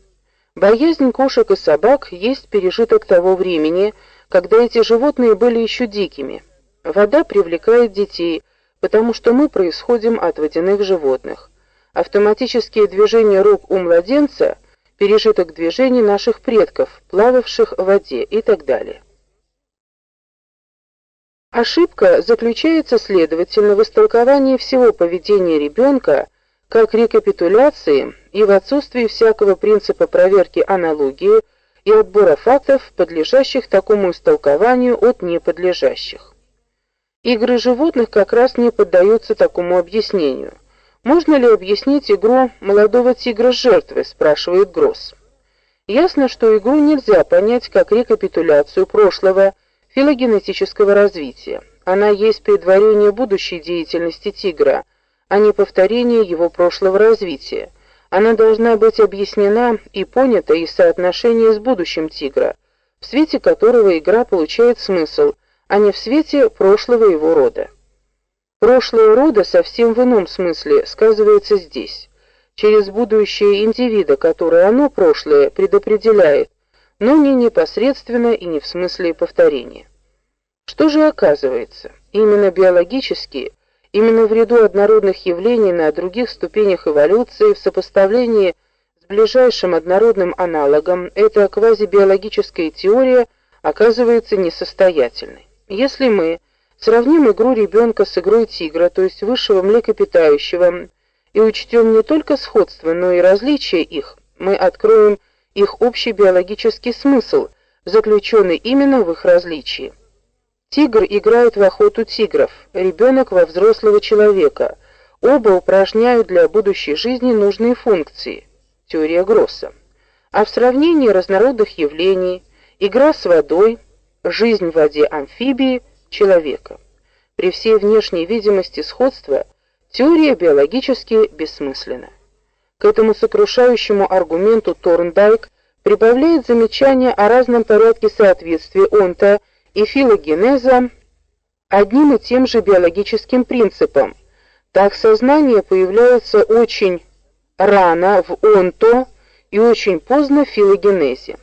Боязнь кошек и собак есть пережиток того времени, когда эти животные были еще дикими. Вода привлекает детей, потому что мы происходим от водяных животных. Автоматические движения рук у младенца пережиток движений наших предков, плававших в воде и так далее. Ошибка заключается, следовательно, в истолковании всего поведения ребенка как рекапитуляции и в отсутствии всякого принципа проверки аналогии и отбора фактов, подлежащих такому истолкованию от неподлежащих. Игры животных как раз не поддаются такому объяснению. Можно ли объяснить игру молодого тигра с жертвой, спрашивает Гросс. Ясно, что игру нельзя понять как рекапитуляцию прошлого филогенетического развития. Она есть предварение будущей деятельности тигра, а не повторение его прошлого развития. Она должна быть объяснена и понята из соотношения с будущим тигра, в свете которого игра получает смысл, а не в свете прошлого его рода. Прошлое рода совсем в ином смысле сказывается здесь, через будущее индивида, которое оно прошлое предопределяет, но не непосредственно и не в смысле повторения. Что же оказывается? Именно биологически, именно в ряду однородных явлений на других ступенях эволюции в сопоставлении с ближайшим однородным аналогом эта квазибиологическая теория оказывается несостоятельной. Если мы сравним игру ребенка с игрой тигра, то есть высшего млекопитающего, и учтем не только сходство, но и различия их, мы откроем их общий биологический смысл, заключенный именно в их различии. Тигр играет в охоту тигров, ребенок во взрослого человека. Оба упражняют для будущей жизни нужные функции. Теория Гросса. А в сравнении разнородных явлений, игра с водой, жизнь в воде амфибии, человека. При всей внешней видимости сходства теория биологически бессмысленна. К этому сокрушающему аргументу Торндайк прибавляет замечание о разном порядке соответствия онто и филогенеза одним и тем же биологическим принципом. Так сознание появляется очень рано в онто и очень поздно в филогенезе.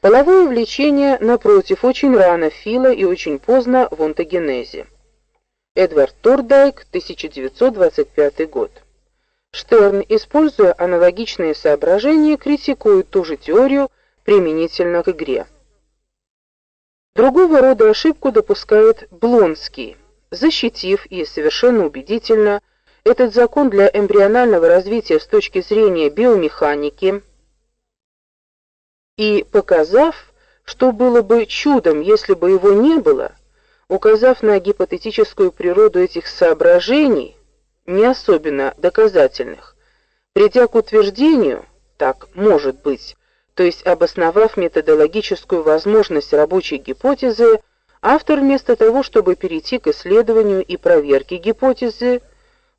Половое влечение, напротив, очень рано в фило и очень поздно в онтогенезе. Эдвард Тордайк, 1925 год. Штерн, используя аналогичные соображения, критикует ту же теорию применительно к игре. Другого рода ошибку допускает Блонский, защитив и совершенно убедительно этот закон для эмбрионального развития с точки зрения биомеханики и показав, что было бы чудом, если бы его не было, указав на гипотетическую природу этих соображений, не особенно доказательных, придя к утверждению, так может быть, то есть обосновав методологическую возможность рабочей гипотезы, автор вместо того, чтобы перейти к исследованию и проверке гипотезы,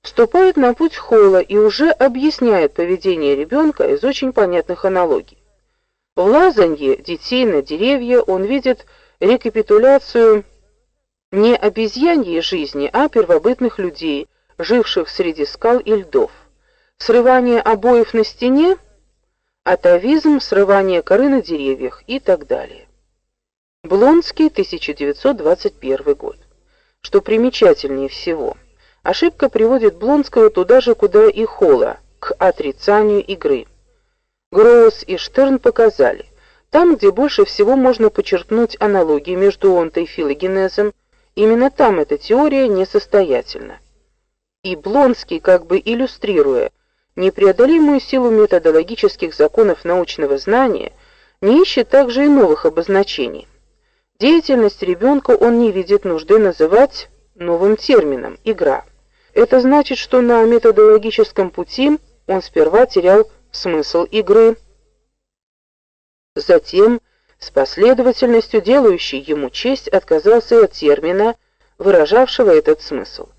вступает на путь Холла и уже объясняет поведение ребенка из очень понятных аналогий. В лазанье детей на деревья он видит рекапитуляцию не обезьяньей жизни, а первобытных людей, живших среди скал и льдов. срывание обоев на стене, атовизм, срывание коры на деревьях и так далее. Блонский, 1921 год. Что примечательнее всего, ошибка приводит Блонского туда же, куда и Холла, к отрицанию игры. Гроус и Штерн показали, там, где больше всего можно подчеркнуть аналогии между онтой и филогенезом, именно там эта теория несостоятельна. И Блонский, как бы иллюстрируя непреодолимую силу методологических законов научного знания, не ищет также и новых обозначений. Деятельность ребенка он не видит нужды называть новым термином игра. Это значит, что на методологическом пути он сперва терял смысл игры, затем с последовательностью делающей ему честь отказался от термина, выражавшего этот смысл.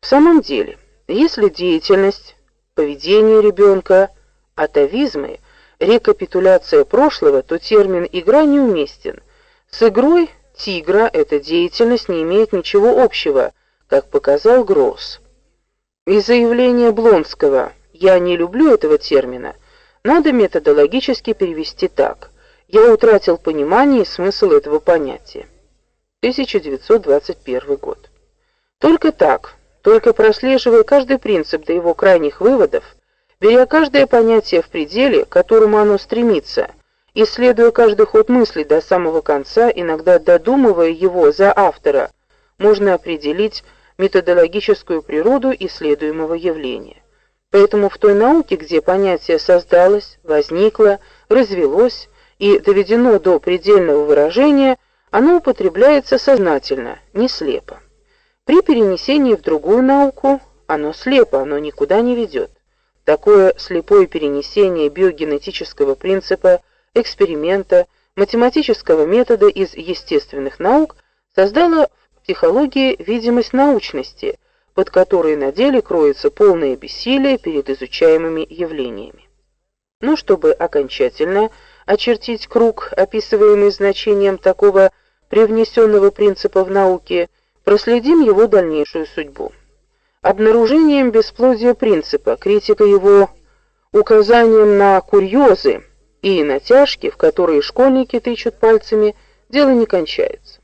В самом деле, если деятельность, поведение ребенка, атовизмы, рекапитуляция прошлого, то термин игра неуместен. С игрой тигра эта деятельность не имеет ничего общего, как показал Гросс. И заявление Блонского «я не люблю этого термина» надо методологически перевести так. Я утратил понимание и смысл этого понятия. 1921 год. Только так, только прослеживая каждый принцип до его крайних выводов, беря каждое понятие в пределе, к которому оно стремится, Исследуя каждый ход мысли до самого конца, иногда додумывая его за автора, можно определить методологическую природу исследуемого явления. Поэтому в той науке, где понятие создалось, возникло, развелось и доведено до предельного выражения, оно употребляется сознательно, не слепо. При перенесении в другую науку оно слепо, оно никуда не ведет. Такое слепое перенесение биогенетического принципа – эксперимента, математического метода из естественных наук создала в психологии видимость научности, под которой на деле кроется полное бессилие перед изучаемыми явлениями. Но чтобы окончательно очертить круг, описываемый значением такого привнесенного принципа в науке, проследим его дальнейшую судьбу. Обнаружением бесплодия принципа, критика его указанием на курьезы, и натяжки, в которые школьники тычут пальцами, дело не кончается.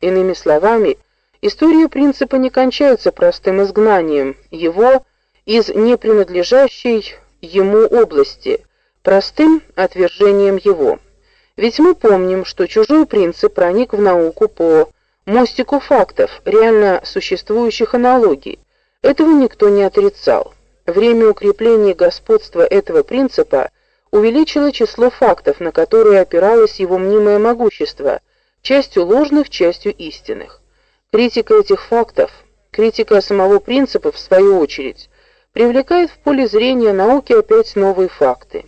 Иными словами, история принципа не кончается простым изгнанием его из непринадлежащей ему области, простым отвержением его. Ведь мы помним, что чужой принцип проник в науку по мостику фактов, реально существующих аналогий. Этого никто не отрицал. Время укрепления господства этого принципа увеличило число фактов, на которые опиралось его мнимое могущество, частью ложных, частью истинных. Критика этих фактов, критика самого принципа в свою очередь, привлекает в поле зрения науки опять новые факты.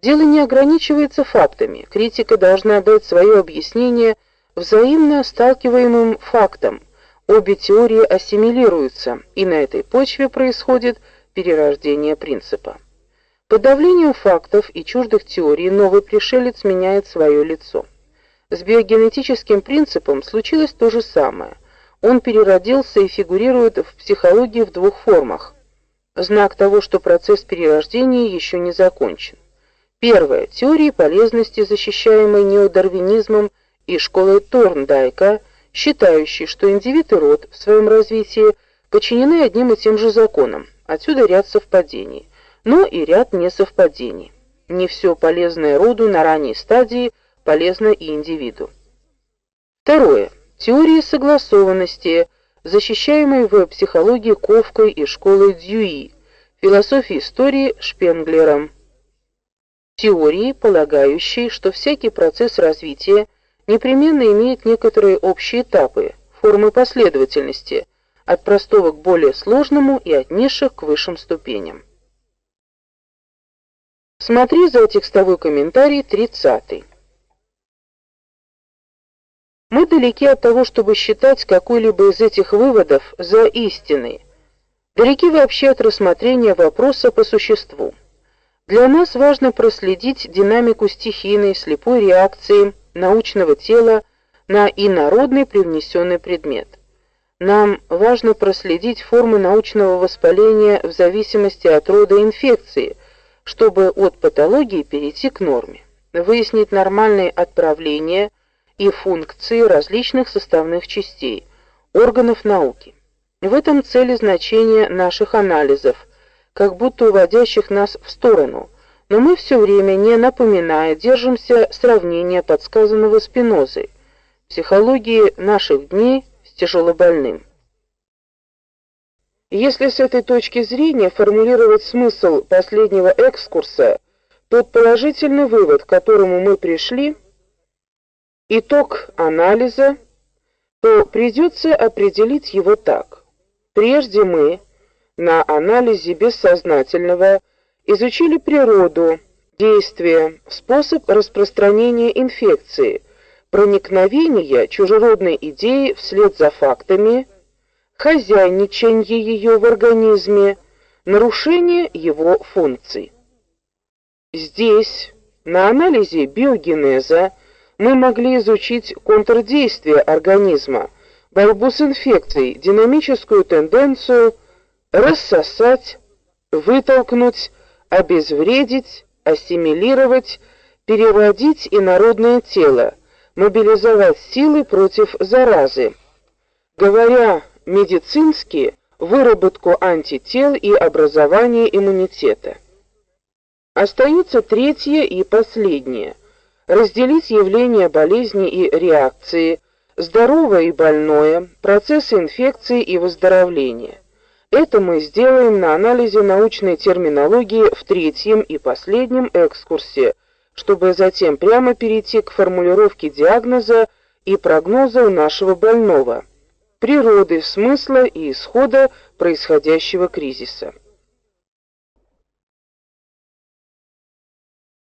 Дело не ограничивается фактами. Критика должна дать свое объяснение взаимно сталкиваемым фактам. Обе теории ассимилируются, и на этой почве происходит перерождение принципа. Под давлением фактов и чуждых теорий новый пришелец меняет свое лицо. С биогенетическим принципом случилось то же самое. Он переродился и фигурирует в психологии в двух формах. Знак того, что процесс перерождения еще не закончен. Первое теории полезности, защищаемой неодарвинизмом и школой Торндайка, считающей, что индивид и род в своем развитии подчинены одним и тем же законам. Отсюда ряд совпадений но и ряд несовпадений. Не все полезное роду на ранней стадии полезно и индивиду. Второе. Теория согласованности, защищаемой в психологии Ковкой и школой Дьюи, философии истории Шпенглером. Теории, полагающей, что всякий процесс развития непременно имеет некоторые общие этапы, формы последовательности, от простого к более сложному и от низших к высшим ступеням. Смотри за текстовой комментарий 30. Мы далеки от того, чтобы считать какой-либо из этих выводов за истинный. Далеки вообще от рассмотрения вопроса по существу. Для нас важно проследить динамику стихийной слепой реакции научного тела на инородный привнесенный предмет. Нам важно проследить формы научного воспаления в зависимости от рода инфекции, чтобы от патологии перейти к норме, выяснить нормальные отправления и функции различных составных частей органов науки. В этом цели значения наших анализов, как будто уводящих нас в сторону, но мы все время, не напоминая, держимся сравнения подсказанного Спинозой, психологии наших дней с тяжелобольным. Если с этой точки зрения формулировать смысл последнего экскурса, тот положительный вывод, к которому мы пришли, итог анализа, то придется определить его так. Прежде мы на анализе бессознательного изучили природу, действие, способ распространения инфекции, проникновения чужеродной идеи вслед за фактами, хозяйничание ее в организме, нарушение его функций. Здесь, на анализе биогенеза, мы могли изучить контрдействие организма, борьбу с инфекцией, динамическую тенденцию рассосать, вытолкнуть, обезвредить, ассимилировать, переродить инородное тело, мобилизовать силы против заразы. Говоря медицински, выработку антител и образование иммунитета. Остается третье и последнее разделить явления болезни и реакции здоровое и больное, процессы инфекции и выздоровления. Это мы сделаем на анализе научной терминологии в третьем и последнем экскурсе, чтобы затем прямо перейти к формулировке диагноза и прогноза у нашего больного, природы, смысла и исхода происходящего кризиса.